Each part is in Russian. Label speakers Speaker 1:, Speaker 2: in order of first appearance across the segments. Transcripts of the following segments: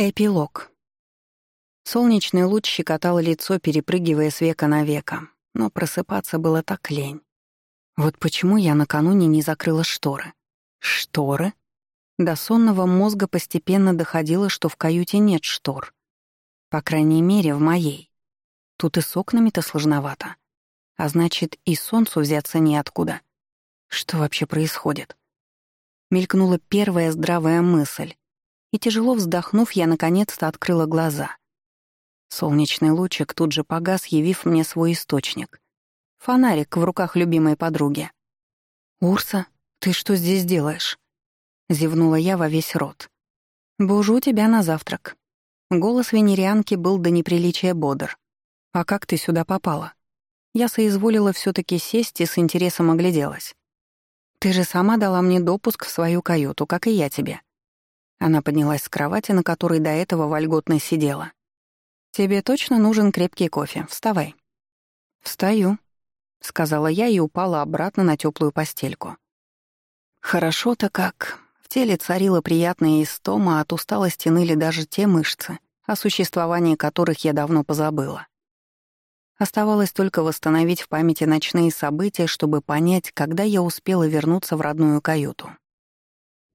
Speaker 1: Эпилог. Солнечный луч щекотал лицо, перепрыгивая с века на века, но просыпаться было так лень. Вот почему я накануне не закрыла шторы. Шторы? До сонного мозга постепенно доходило, что в каюте нет штор. По крайней мере, в моей. Тут и с окнами-то сложновато. А значит, и солнцу взяться неоткуда. Что вообще происходит? Мелькнула первая здравая мысль — и тяжело вздохнув, я наконец-то открыла глаза. Солнечный лучик тут же погас, явив мне свой источник. Фонарик в руках любимой подруги. «Урса, ты что здесь делаешь?» Зевнула я во весь рот. «Бужу тебя на завтрак». Голос венерианки был до неприличия бодр. «А как ты сюда попала?» Я соизволила все таки сесть и с интересом огляделась. «Ты же сама дала мне допуск в свою каюту, как и я тебе. Она поднялась с кровати, на которой до этого вольготно сидела. «Тебе точно нужен крепкий кофе. Вставай». «Встаю», — сказала я и упала обратно на теплую постельку. Хорошо-то как. В теле царила приятная истома, от усталости ныли даже те мышцы, о существовании которых я давно позабыла. Оставалось только восстановить в памяти ночные события, чтобы понять, когда я успела вернуться в родную каюту.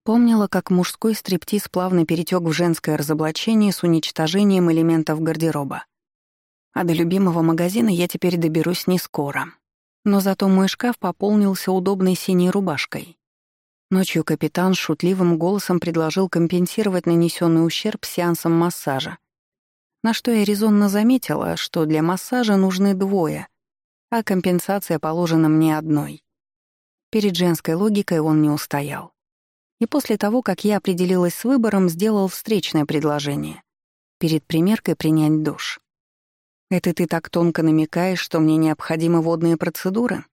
Speaker 1: Помнила, как мужской стриптиз плавно перетек в женское разоблачение с уничтожением элементов гардероба. А до любимого магазина я теперь доберусь не скоро. Но зато мой шкаф пополнился удобной синей рубашкой. Ночью капитан шутливым голосом предложил компенсировать нанесенный ущерб сеансом массажа. На что я резонно заметила, что для массажа нужны двое, а компенсация положена мне одной. Перед женской логикой он не устоял и после того, как я определилась с выбором, сделал встречное предложение. Перед примеркой принять душ. «Это ты так тонко намекаешь, что мне необходимы водные процедуры?»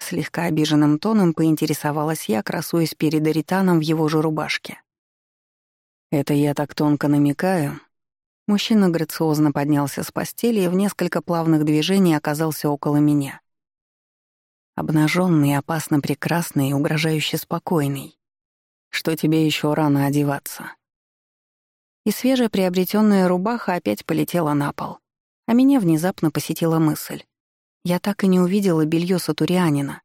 Speaker 1: Слегка обиженным тоном поинтересовалась я, красуясь перед Аританом в его же рубашке. «Это я так тонко намекаю?» Мужчина грациозно поднялся с постели и в несколько плавных движений оказался около меня. Обнаженный, опасно прекрасный и угрожающе спокойный что тебе еще рано одеваться. И свежая приобретенная рубаха опять полетела на пол. А меня внезапно посетила мысль. Я так и не увидела белье сатурианина.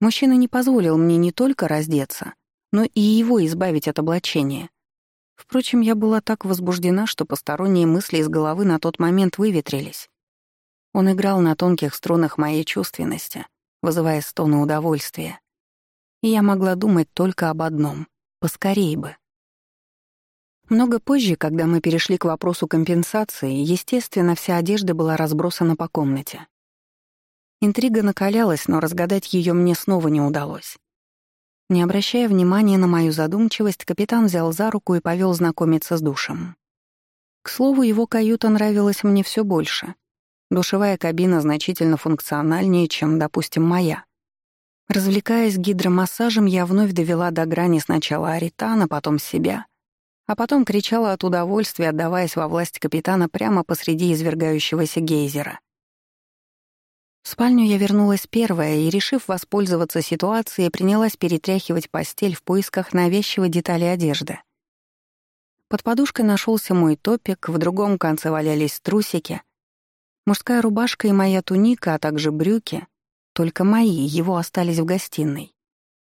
Speaker 1: Мужчина не позволил мне не только раздеться, но и его избавить от облачения. Впрочем, я была так возбуждена, что посторонние мысли из головы на тот момент выветрились. Он играл на тонких струнах моей чувственности, вызывая стоны удовольствия. И я могла думать только об одном Поскорей бы. Много позже, когда мы перешли к вопросу компенсации, естественно, вся одежда была разбросана по комнате. Интрига накалялась, но разгадать ее мне снова не удалось. Не обращая внимания на мою задумчивость, капитан взял за руку и повел знакомиться с душем. К слову, его каюта нравилась мне все больше. Душевая кабина значительно функциональнее, чем, допустим, моя. Развлекаясь гидромассажем, я вновь довела до грани сначала Аритана, потом себя, а потом кричала от удовольствия, отдаваясь во власть капитана прямо посреди извергающегося гейзера. В спальню я вернулась первая и, решив воспользоваться ситуацией, принялась перетряхивать постель в поисках навязчивой детали одежды. Под подушкой нашелся мой топик, в другом конце валялись трусики, мужская рубашка и моя туника, а также брюки, только мои, его остались в гостиной.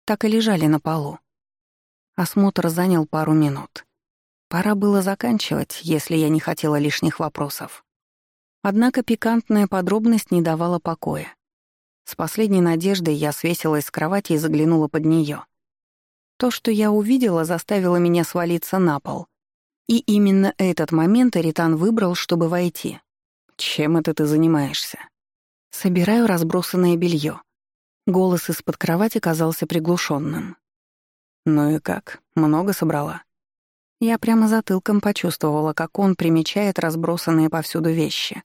Speaker 1: Так и лежали на полу. Осмотр занял пару минут. Пора было заканчивать, если я не хотела лишних вопросов. Однако пикантная подробность не давала покоя. С последней надеждой я свесилась с кровати и заглянула под нее. То, что я увидела, заставило меня свалиться на пол. И именно этот момент Аритан выбрал, чтобы войти. «Чем это ты занимаешься?» Собираю разбросанное белье. Голос из-под кровати казался приглушенным. «Ну и как? Много собрала?» Я прямо затылком почувствовала, как он примечает разбросанные повсюду вещи.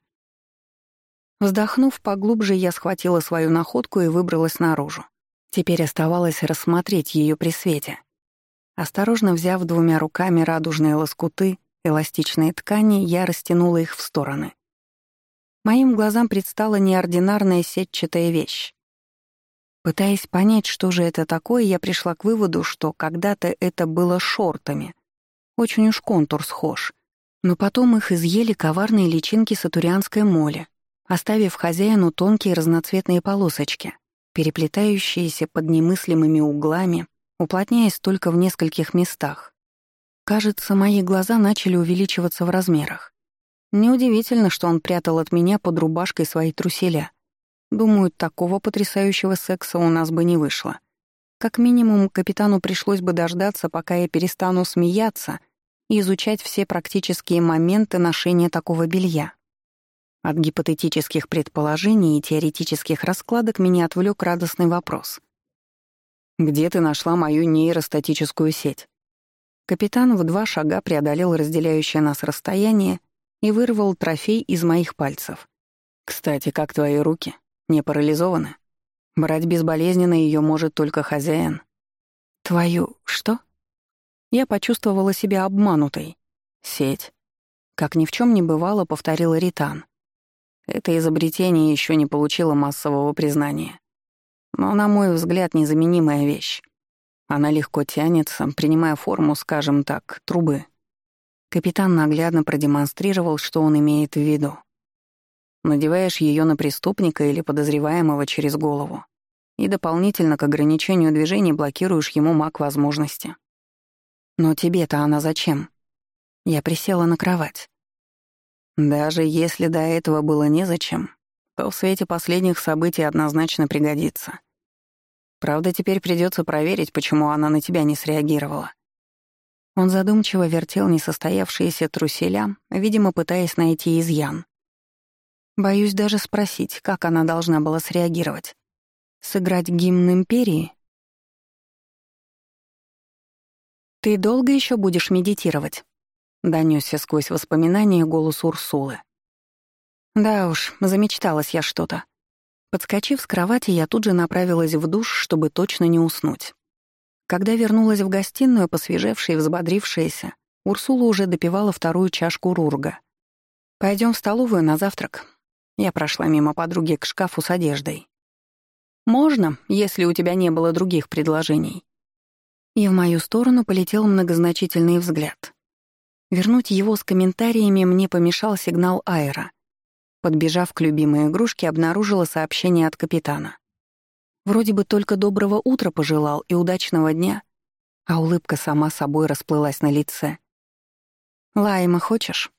Speaker 1: Вздохнув поглубже, я схватила свою находку и выбралась наружу. Теперь оставалось рассмотреть ее при свете. Осторожно взяв двумя руками радужные лоскуты, эластичные ткани, я растянула их в стороны. Моим глазам предстала неординарная сетчатая вещь. Пытаясь понять, что же это такое, я пришла к выводу, что когда-то это было шортами. Очень уж контур схож. Но потом их изъели коварные личинки сатурианской моли, оставив хозяину тонкие разноцветные полосочки, переплетающиеся под немыслимыми углами, уплотняясь только в нескольких местах. Кажется, мои глаза начали увеличиваться в размерах. Неудивительно, что он прятал от меня под рубашкой свои труселя. Думаю, такого потрясающего секса у нас бы не вышло. Как минимум, капитану пришлось бы дождаться, пока я перестану смеяться и изучать все практические моменты ношения такого белья. От гипотетических предположений и теоретических раскладок меня отвлек радостный вопрос. «Где ты нашла мою нейростатическую сеть?» Капитан в два шага преодолел разделяющее нас расстояние и вырвал трофей из моих пальцев. «Кстати, как твои руки? Не парализованы? Брать безболезненно ее может только хозяин». «Твою... что?» Я почувствовала себя обманутой. «Сеть». Как ни в чем не бывало, повторил Ритан. Это изобретение еще не получило массового признания. Но, на мой взгляд, незаменимая вещь. Она легко тянется, принимая форму, скажем так, трубы. Капитан наглядно продемонстрировал, что он имеет в виду. Надеваешь ее на преступника или подозреваемого через голову и дополнительно к ограничению движений блокируешь ему маг возможности. Но тебе-то она зачем? Я присела на кровать. Даже если до этого было незачем, то в свете последних событий однозначно пригодится. Правда, теперь придется проверить, почему она на тебя не среагировала. Он задумчиво вертел несостоявшиеся труселя, видимо, пытаясь найти изъян. Боюсь даже спросить, как она должна была среагировать. Сыграть гимн Империи? «Ты долго еще будешь медитировать?» — донёсся сквозь воспоминания голос Урсулы. «Да уж, замечталась я что-то». Подскочив с кровати, я тут же направилась в душ, чтобы точно не уснуть. Когда вернулась в гостиную, посвежевшая и взбодрившаяся, Урсула уже допивала вторую чашку рурга. Пойдем в столовую на завтрак». Я прошла мимо подруги к шкафу с одеждой. «Можно, если у тебя не было других предложений». И в мою сторону полетел многозначительный взгляд. Вернуть его с комментариями мне помешал сигнал Айра. Подбежав к любимой игрушке, обнаружила сообщение от капитана. Вроде бы только доброго утра пожелал и удачного дня, а улыбка сама собой расплылась на лице. «Лайма хочешь?»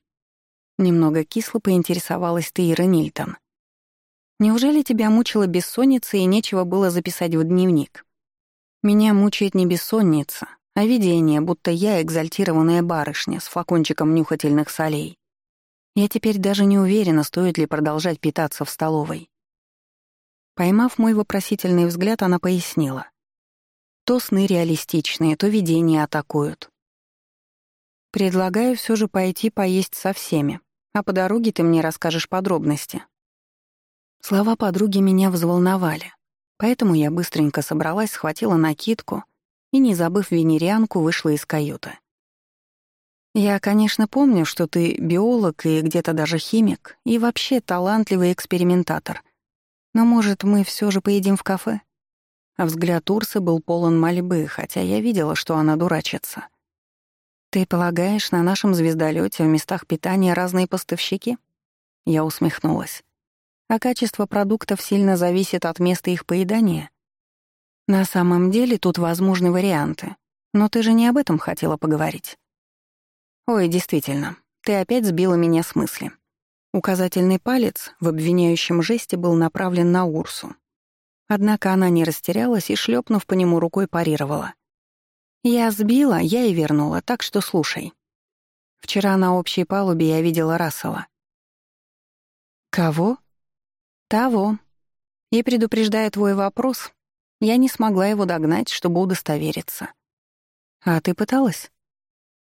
Speaker 1: Немного кисло поинтересовалась ты, Ира Нильтон. «Неужели тебя мучила бессонница и нечего было записать в дневник?» «Меня мучает не бессонница, а видение, будто я экзальтированная барышня с флакончиком нюхательных солей. Я теперь даже не уверена, стоит ли продолжать питаться в столовой. Поймав мой вопросительный взгляд, она пояснила. То сны реалистичные, то видения атакуют. Предлагаю все же пойти поесть со всеми, а по дороге ты мне расскажешь подробности. Слова подруги меня взволновали, поэтому я быстренько собралась, схватила накидку и, не забыв венерианку, вышла из каюты. Я, конечно, помню, что ты биолог и где-то даже химик, и вообще талантливый экспериментатор. Но, может, мы все же поедим в кафе?» А взгляд Урсы был полон мольбы, хотя я видела, что она дурачится. «Ты полагаешь, на нашем звездолете в местах питания разные поставщики?» Я усмехнулась. «А качество продуктов сильно зависит от места их поедания?» «На самом деле тут возможны варианты. Но ты же не об этом хотела поговорить». «Ой, действительно, ты опять сбила меня с мысли. Указательный палец в обвиняющем жесте был направлен на Урсу. Однако она не растерялась и, шлепнув по нему рукой, парировала. «Я сбила, я и вернула, так что слушай. Вчера на общей палубе я видела Рассела». «Кого?» «Того. И, предупреждая твой вопрос, я не смогла его догнать, чтобы удостовериться». «А ты пыталась?»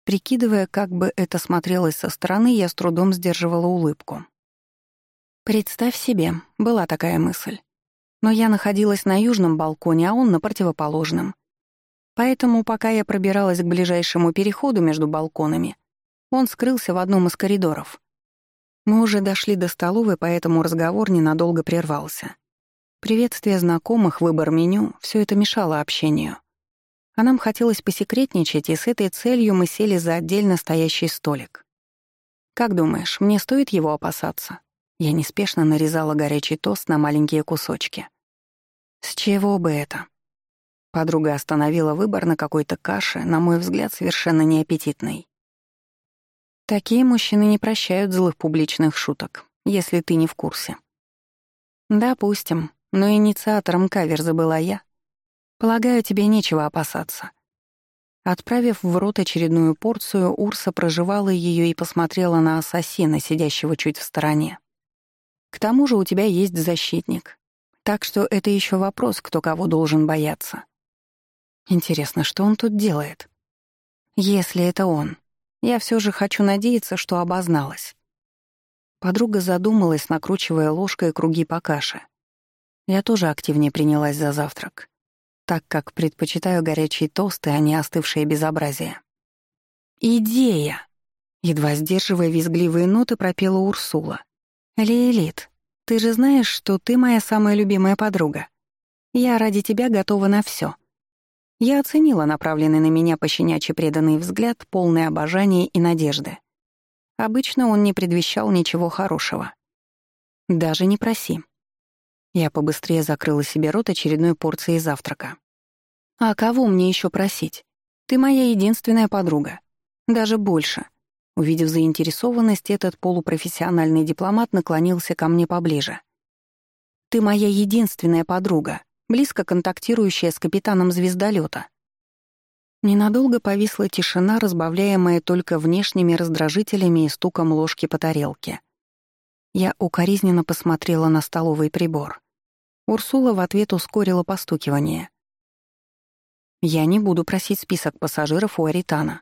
Speaker 1: Прикидывая, как бы это смотрелось со стороны, я с трудом сдерживала улыбку. Представь себе, была такая мысль. Но я находилась на южном балконе, а он на противоположном. Поэтому, пока я пробиралась к ближайшему переходу между балконами, он скрылся в одном из коридоров. Мы уже дошли до столовой, поэтому разговор ненадолго прервался. Приветствие знакомых, выбор меню — все это мешало общению. А нам хотелось посекретничать, и с этой целью мы сели за отдельно стоящий столик. Как думаешь, мне стоит его опасаться?» Я неспешно нарезала горячий тост на маленькие кусочки. «С чего бы это?» Подруга остановила выбор на какой-то каше, на мой взгляд, совершенно неаппетитной. Такие мужчины не прощают злых публичных шуток, если ты не в курсе. Допустим, но инициатором каверза была я. Полагаю, тебе нечего опасаться. Отправив в рот очередную порцию, Урса проживала ее и посмотрела на ассасина, сидящего чуть в стороне. К тому же у тебя есть защитник. Так что это еще вопрос, кто кого должен бояться. Интересно, что он тут делает? Если это он, я все же хочу надеяться, что обозналась. Подруга задумалась, накручивая ложкой круги по каше. Я тоже активнее принялась за завтрак так как предпочитаю горячие тосты, а не остывшее безобразие. «Идея!» — едва сдерживая визгливые ноты, пропела Урсула. «Лилит, ты же знаешь, что ты моя самая любимая подруга. Я ради тебя готова на все. Я оценила направленный на меня пощенячий преданный взгляд, полный обожания и надежды. Обычно он не предвещал ничего хорошего. Даже не проси. Я побыстрее закрыла себе рот очередной порцией завтрака. «А кого мне еще просить? Ты моя единственная подруга. Даже больше». Увидев заинтересованность, этот полупрофессиональный дипломат наклонился ко мне поближе. «Ты моя единственная подруга, близко контактирующая с капитаном звездолета. Ненадолго повисла тишина, разбавляемая только внешними раздражителями и стуком ложки по тарелке. Я укоризненно посмотрела на столовый прибор. Урсула в ответ ускорила постукивание. «Я не буду просить список пассажиров у Аритана».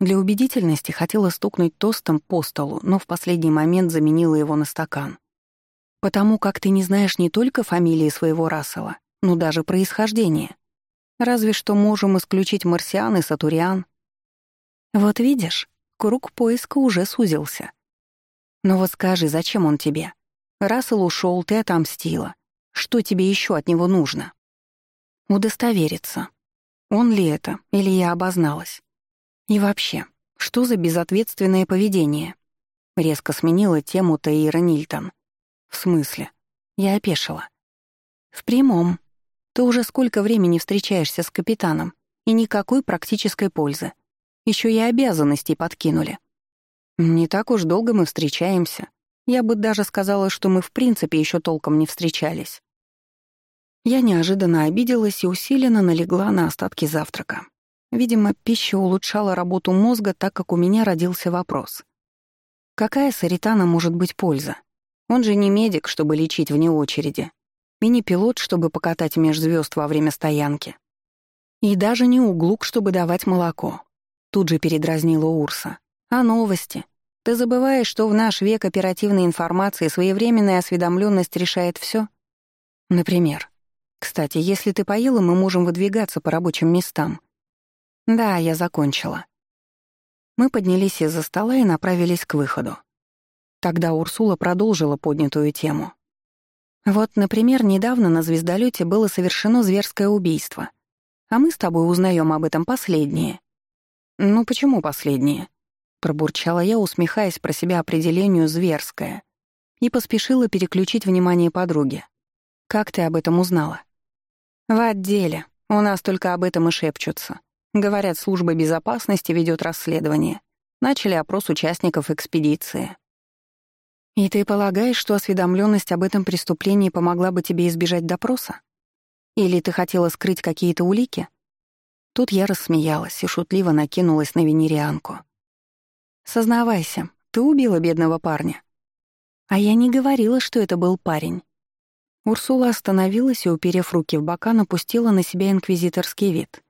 Speaker 1: Для убедительности хотела стукнуть тостом по столу, но в последний момент заменила его на стакан. «Потому как ты не знаешь не только фамилии своего Рассела, но даже происхождение. Разве что можем исключить марсиан и сатуриан». «Вот видишь, круг поиска уже сузился. Но вот скажи, зачем он тебе? Рассел ушел, ты отомстила. Что тебе еще от него нужно? Удостовериться. Он ли это, или я обозналась? И вообще, что за безответственное поведение? Резко сменила тему Таира Нильтон. В смысле? Я опешила. В прямом. Ты уже сколько времени встречаешься с капитаном, и никакой практической пользы. Еще и обязанностей подкинули. Не так уж долго мы встречаемся. Я бы даже сказала, что мы в принципе еще толком не встречались. Я неожиданно обиделась и усиленно налегла на остатки завтрака. Видимо, пища улучшала работу мозга, так как у меня родился вопрос. Какая с может быть польза? Он же не медик, чтобы лечить вне очереди. И не пилот, чтобы покатать меж звезд во время стоянки. И даже не углук, чтобы давать молоко. Тут же передразнила Урса. А новости? Ты забываешь, что в наш век оперативной информации своевременная осведомленность решает все? Например, кстати, если ты поела, мы можем выдвигаться по рабочим местам. Да, я закончила. Мы поднялись из-за стола и направились к выходу. Тогда Урсула продолжила поднятую тему. Вот, например, недавно на звездолете было совершено зверское убийство. А мы с тобой узнаем об этом последнее. Ну почему последнее? Пробурчала я, усмехаясь про себя определению «зверское», и поспешила переключить внимание подруги. «Как ты об этом узнала?» «В отделе. У нас только об этом и шепчутся. Говорят, служба безопасности ведет расследование. Начали опрос участников экспедиции». «И ты полагаешь, что осведомленность об этом преступлении помогла бы тебе избежать допроса? Или ты хотела скрыть какие-то улики?» Тут я рассмеялась и шутливо накинулась на венерианку. «Сознавайся, ты убила бедного парня». «А я не говорила, что это был парень. Урсула остановилась и, уперев руки в бока, напустила на себя инквизиторский вид.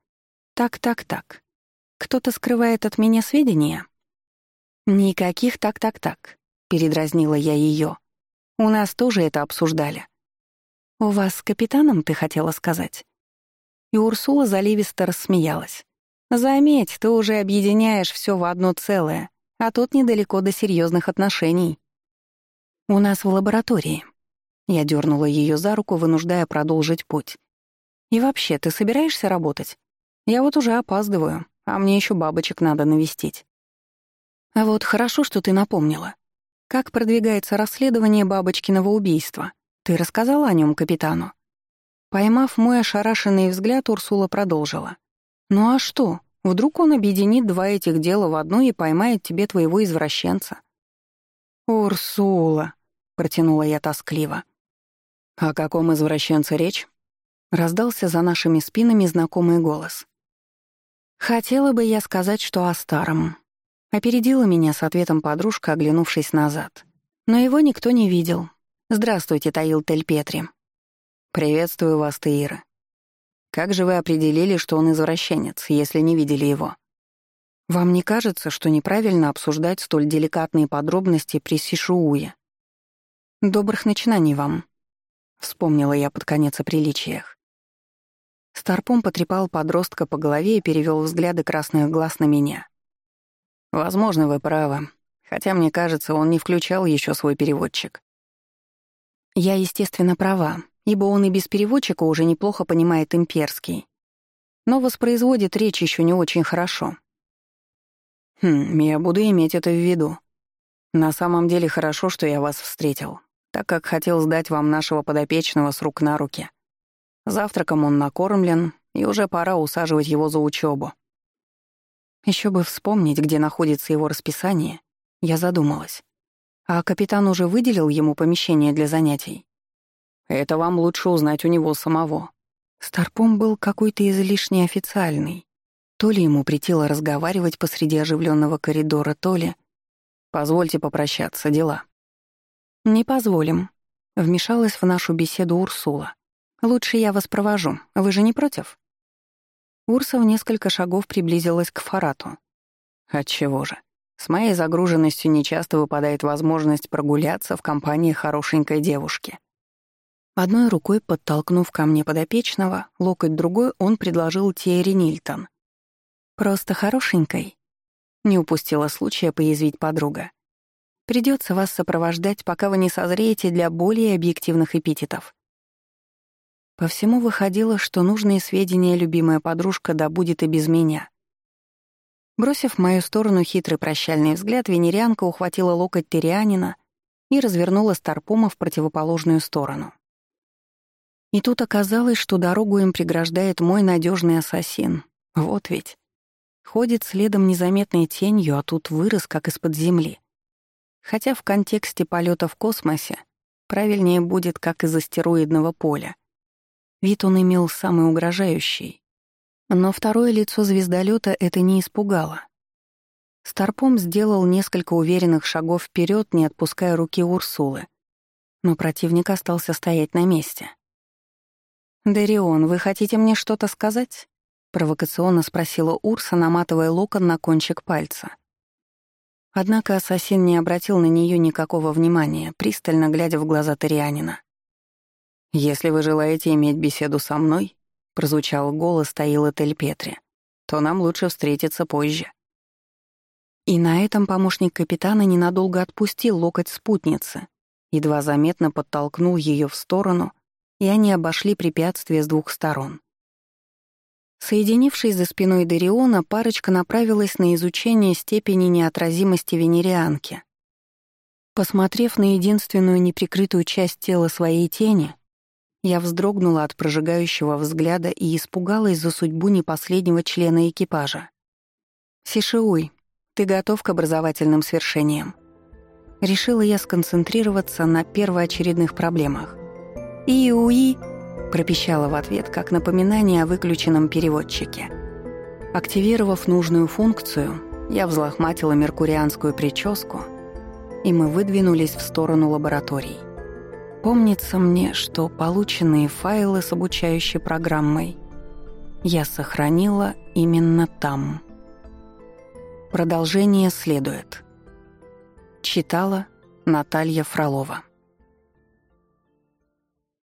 Speaker 1: «Так, так, так. Кто-то скрывает от меня сведения?» «Никаких так-так-так», — передразнила я ее. «У нас тоже это обсуждали». «У вас с капитаном, ты хотела сказать?» И Урсула заливисто рассмеялась. «Заметь, ты уже объединяешь все в одно целое, а тут недалеко до серьезных отношений». «У нас в лаборатории», я дернула ее за руку, вынуждая продолжить путь. «И вообще, ты собираешься работать? Я вот уже опаздываю, а мне еще бабочек надо навестить». А вот хорошо, что ты напомнила. Как продвигается расследование бабочкиного убийства? Ты рассказала о нем капитану? Поймав мой ошарашенный взгляд, Урсула продолжила. «Ну а что? Вдруг он объединит два этих дела в одно и поймает тебе твоего извращенца?» «Урсула», — протянула я тоскливо. «О каком извращенце речь?» Раздался за нашими спинами знакомый голос. Хотела бы я сказать, что о старом. Опередила меня с ответом подружка, оглянувшись назад. Но его никто не видел. «Здравствуйте, Таил Тель Петри». «Приветствую вас, Таира. Как же вы определили, что он извращенец, если не видели его?» «Вам не кажется, что неправильно обсуждать столь деликатные подробности при Сишууе?» «Добрых начинаний вам», — вспомнила я под конец о приличиях. Старпом потрепал подростка по голове и перевел взгляды красных глаз на меня. «Возможно, вы правы, хотя мне кажется, он не включал еще свой переводчик». Я, естественно, права, ибо он и без переводчика уже неплохо понимает имперский, но воспроизводит речь еще не очень хорошо. Хм, я буду иметь это в виду. На самом деле хорошо, что я вас встретил, так как хотел сдать вам нашего подопечного с рук на руки. Завтраком он накормлен, и уже пора усаживать его за учебу. Еще бы вспомнить, где находится его расписание, я задумалась. А капитан уже выделил ему помещение для занятий? Это вам лучше узнать у него самого. Старпом был какой-то излишне официальный. То ли ему притило разговаривать посреди оживленного коридора, то ли... Позвольте попрощаться, дела. Не позволим. Вмешалась в нашу беседу Урсула. Лучше я вас провожу. Вы же не против?» Урса в несколько шагов приблизилась к Фарату. «Отчего же? С моей загруженностью нечасто выпадает возможность прогуляться в компании хорошенькой девушки». Одной рукой подтолкнув ко мне подопечного, локоть другой он предложил Тиэри Нильтон. «Просто хорошенькой?» Не упустила случая поязвить подруга. Придется вас сопровождать, пока вы не созреете для более объективных эпитетов. По всему выходило, что нужные сведения любимая подружка добудет и без меня. Бросив в мою сторону хитрый прощальный взгляд, венерианка ухватила локоть Терианина и развернула Старпома в противоположную сторону. И тут оказалось, что дорогу им преграждает мой надежный ассасин. Вот ведь. Ходит следом незаметной тенью, а тут вырос, как из-под земли. Хотя в контексте полета в космосе правильнее будет, как из астероидного поля — Вид он имел самый угрожающий. Но второе лицо звездолета это не испугало. Старпом сделал несколько уверенных шагов вперед, не отпуская руки Урсулы. Но противник остался стоять на месте. «Дарион, вы хотите мне что-то сказать?» — провокационно спросила Урса, наматывая локон на кончик пальца. Однако ассасин не обратил на нее никакого внимания, пристально глядя в глаза Тарианина. «Если вы желаете иметь беседу со мной», — прозвучал голос Таила Тельпетри, «то нам лучше встретиться позже». И на этом помощник капитана ненадолго отпустил локоть спутницы, едва заметно подтолкнул ее в сторону, и они обошли препятствие с двух сторон. Соединившись за спиной Дариона, парочка направилась на изучение степени неотразимости венерианки. Посмотрев на единственную неприкрытую часть тела своей тени, я вздрогнула от прожигающего взгляда и испугалась за судьбу непоследнего члена экипажа. «Сишиуй, ты готов к образовательным свершениям?» Решила я сконцентрироваться на первоочередных проблемах. «И-уи!» — пропищала в ответ, как напоминание о выключенном переводчике. Активировав нужную функцию, я взлохматила меркурианскую прическу, и мы выдвинулись в сторону лабораторий. Помнится мне, что полученные файлы с обучающей программой я сохранила именно там. Продолжение следует. Читала Наталья Фролова.